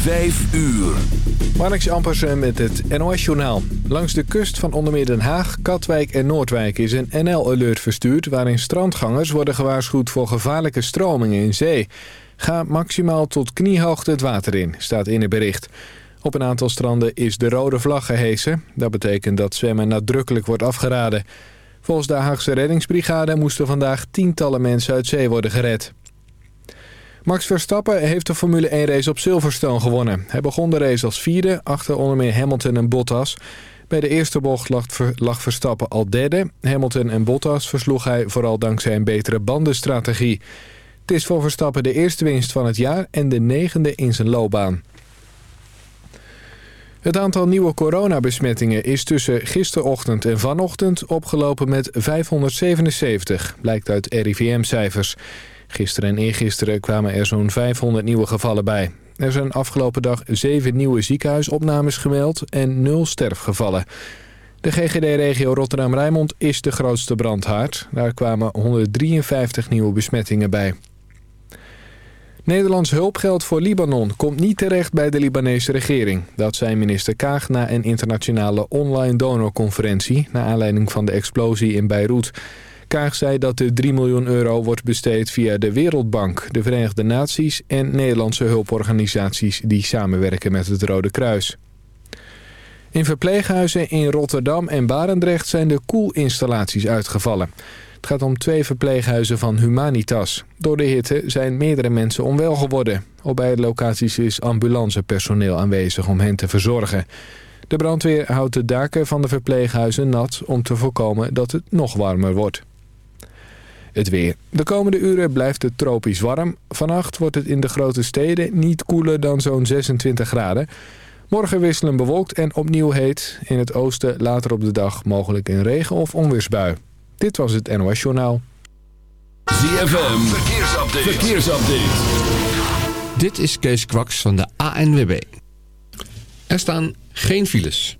Vijf uur. Marnix Ampersen met het NOS-journaal. Langs de kust van onder meer Den Haag, Katwijk en Noordwijk is een NL-alert verstuurd... waarin strandgangers worden gewaarschuwd voor gevaarlijke stromingen in zee. Ga maximaal tot kniehoogte het water in, staat in het bericht. Op een aantal stranden is de rode vlag gehesen. Dat betekent dat zwemmen nadrukkelijk wordt afgeraden. Volgens de Haagse reddingsbrigade moesten vandaag tientallen mensen uit zee worden gered. Max Verstappen heeft de Formule 1 race op Silverstone gewonnen. Hij begon de race als vierde, achter onder meer Hamilton en Bottas. Bij de eerste bocht lag Verstappen al derde. Hamilton en Bottas versloeg hij vooral dankzij een betere bandenstrategie. Het is voor Verstappen de eerste winst van het jaar en de negende in zijn loopbaan. Het aantal nieuwe coronabesmettingen is tussen gisterochtend en vanochtend opgelopen met 577, blijkt uit RIVM-cijfers. Gisteren en eergisteren kwamen er zo'n 500 nieuwe gevallen bij. Er zijn afgelopen dag zeven nieuwe ziekenhuisopnames gemeld en nul sterfgevallen. De GGD-regio Rotterdam-Rijnmond is de grootste brandhaard. Daar kwamen 153 nieuwe besmettingen bij. Nederlands hulpgeld voor Libanon komt niet terecht bij de Libanese regering. Dat zei minister Kaag na een internationale online donorconferentie... naar aanleiding van de explosie in Beirut. Kaag zei dat de 3 miljoen euro wordt besteed via de Wereldbank, de Verenigde Naties... en Nederlandse hulporganisaties die samenwerken met het Rode Kruis. In verpleeghuizen in Rotterdam en Barendrecht zijn de koelinstallaties uitgevallen... Het gaat om twee verpleeghuizen van Humanitas. Door de hitte zijn meerdere mensen onwel geworden. Op beide locaties is ambulancepersoneel aanwezig om hen te verzorgen. De brandweer houdt de daken van de verpleeghuizen nat om te voorkomen dat het nog warmer wordt. Het weer. De komende uren blijft het tropisch warm. Vannacht wordt het in de grote steden niet koeler dan zo'n 26 graden. Morgen wisselen bewolkt en opnieuw heet. In het oosten later op de dag mogelijk een regen- of onweersbui. Dit was het NOS Journaal. ZFM, verkeersupdate. verkeersupdate. Dit is Kees Kwaks van de ANWB. Er staan geen files.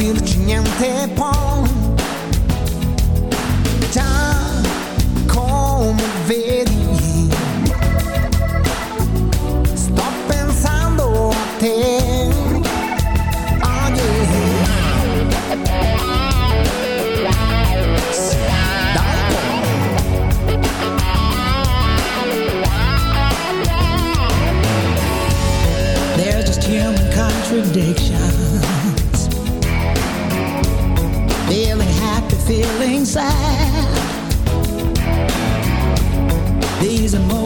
niente. Già come vedi, sto pensando a te. There's just human contradiction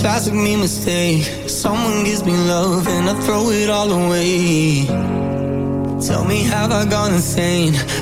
classic me mistake Someone gives me love and I throw it all away. Tell me have I gone insane?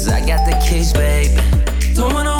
Cause I got the keys, baby. Don't wanna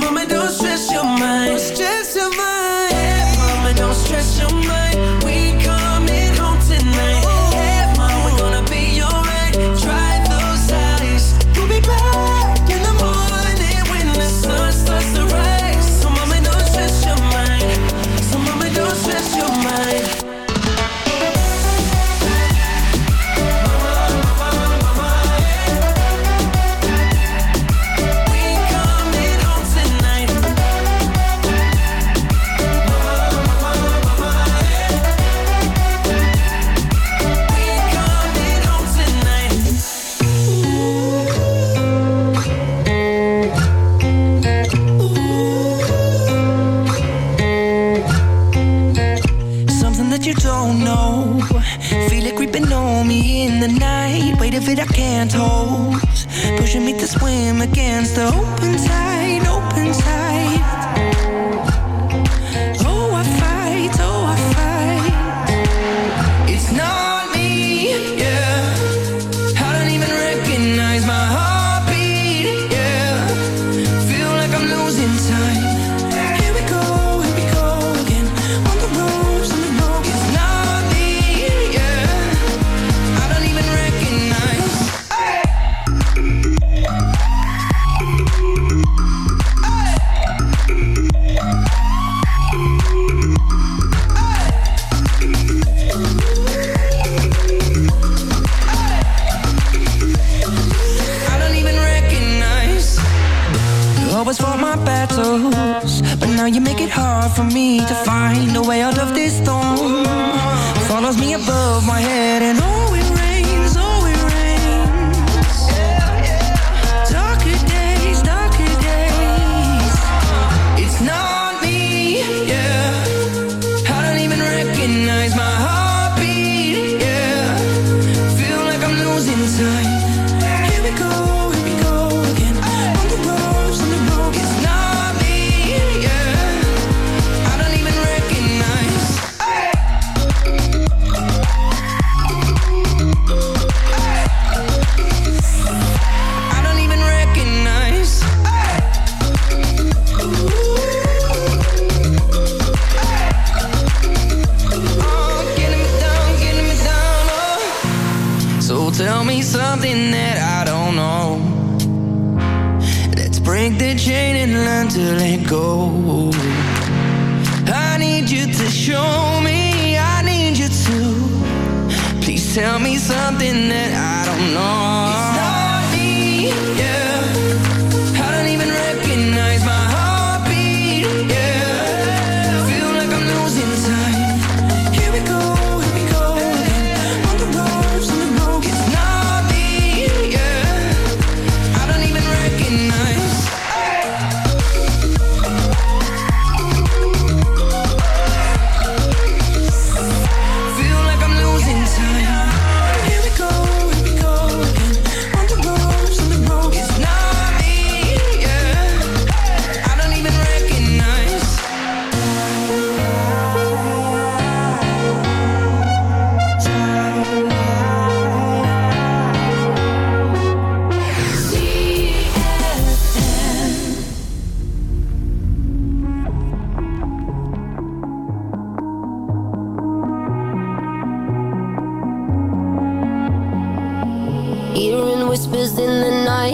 Mama, don't stress your mind. Don't stress your mind.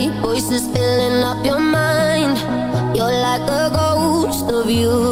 voices filling up your mind. You're like a ghost of you.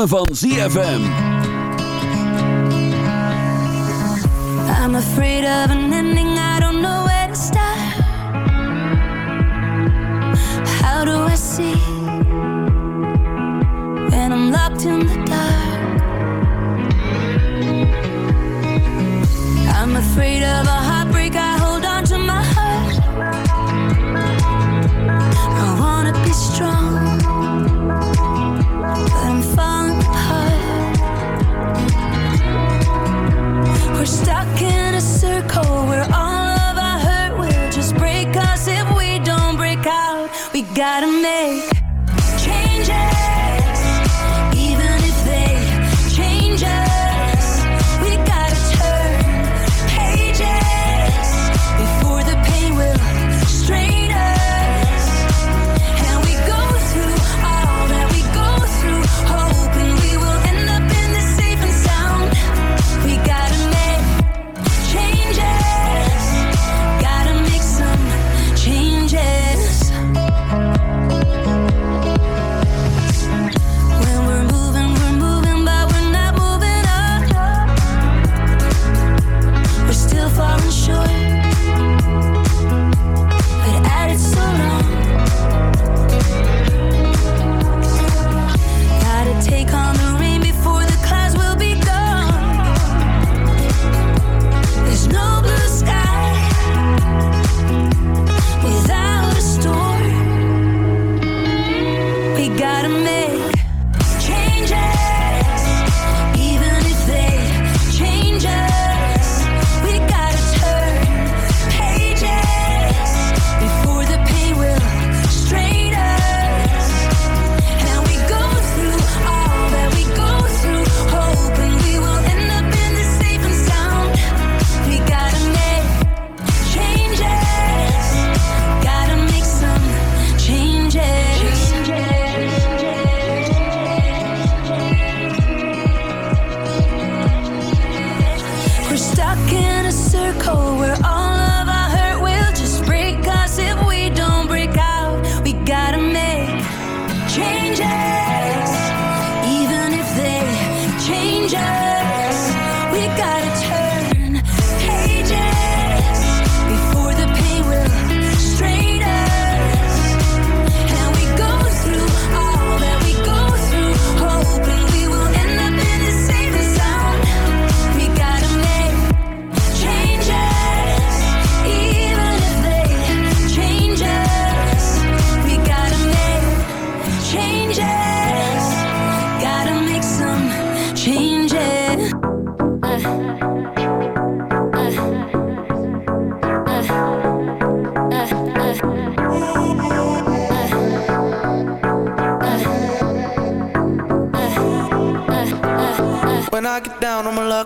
Ritme van ZFM. I'm afraid of dejarme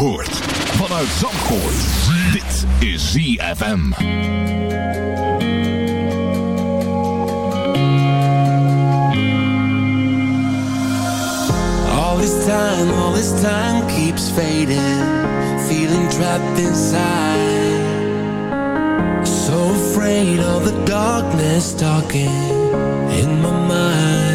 hoort. Vanuit Zandvoort. Dit is ZFM. this time, all this time keeps fading Feeling trapped inside So afraid of the darkness talking in my mind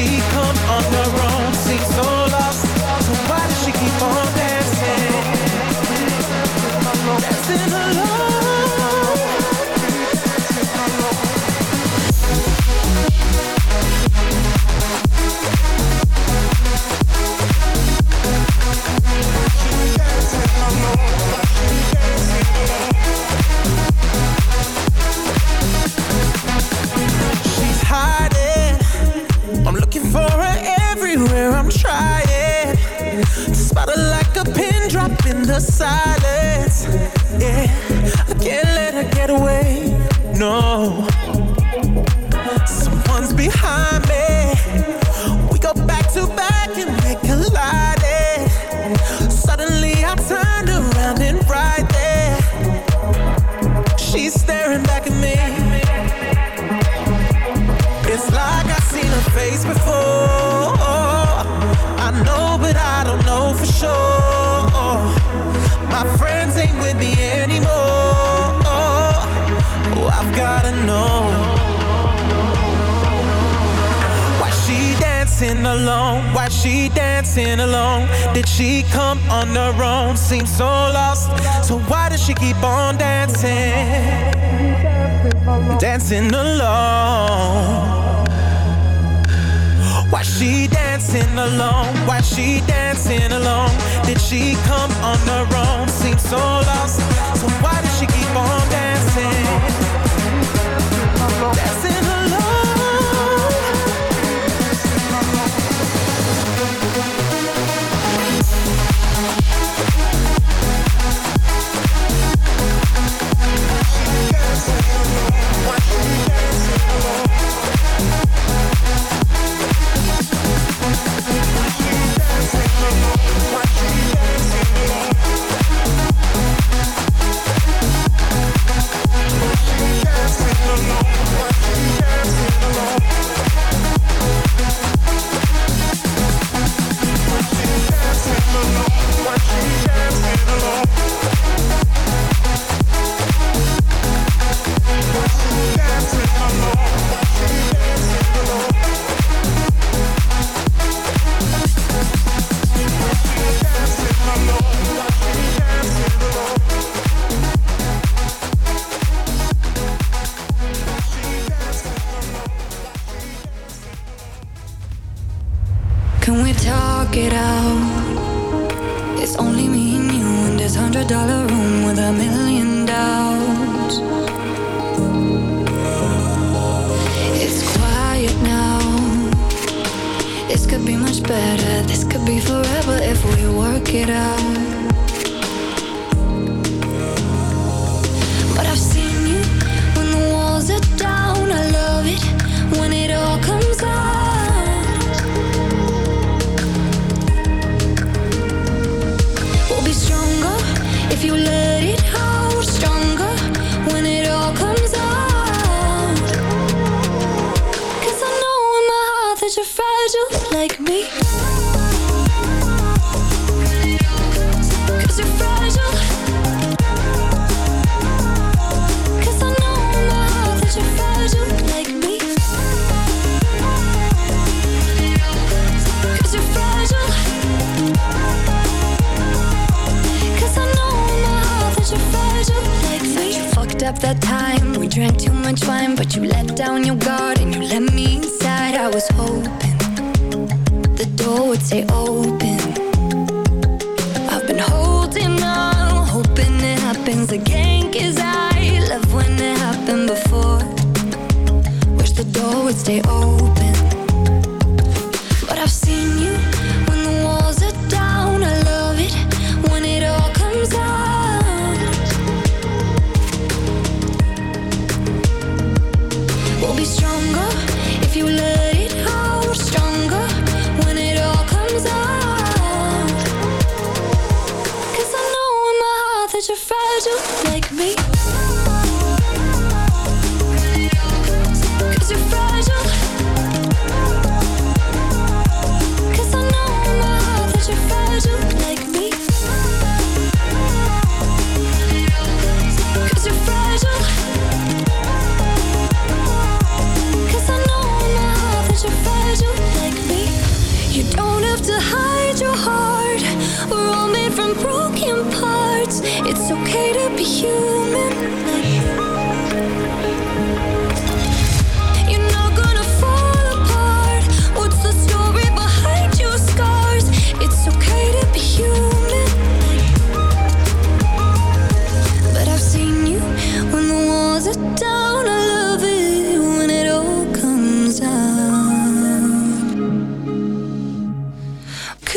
she